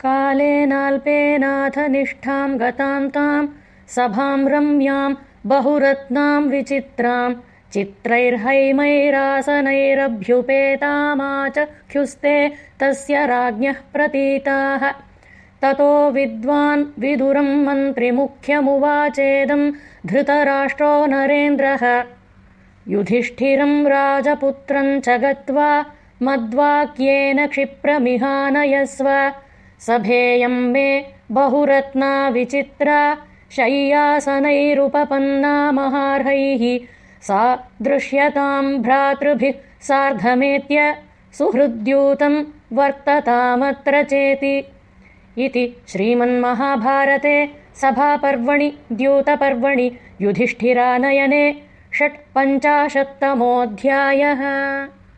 कालेनाल्पेनाथ निष्ठाम् गताम् ताम् सभाम् रम्याम् बहुरत्नाम् विचित्राम् चित्रैर्हैमैरासनैरभ्युपेतामाचख्युस्ते तस्य राज्ञः प्रतीताः। ततो विद्वान् विदुरम् मन्त्रिमुख्यमुवाचेदम् धृतराष्ट्रो नरेन्द्रः। युधिष्ठिरम् राजपुत्रम् च गत्वा मद्वाक्येन क्षिप्रमिहानयस्व सभेयम् मे बहुरत्ना विचित्रा शय्यासनैरुपपन्ना महार्हैः सा दृश्यताम् भ्रातृभिः सार्धमेत्य सुहृद्यूतम् वर्ततामत्र चेति। इति श्रीमन्महाभारते सभापर्वणि द्यूतपर्वणि युधिष्ठिरानयने षट्पञ्चाशत्तमोऽध्यायः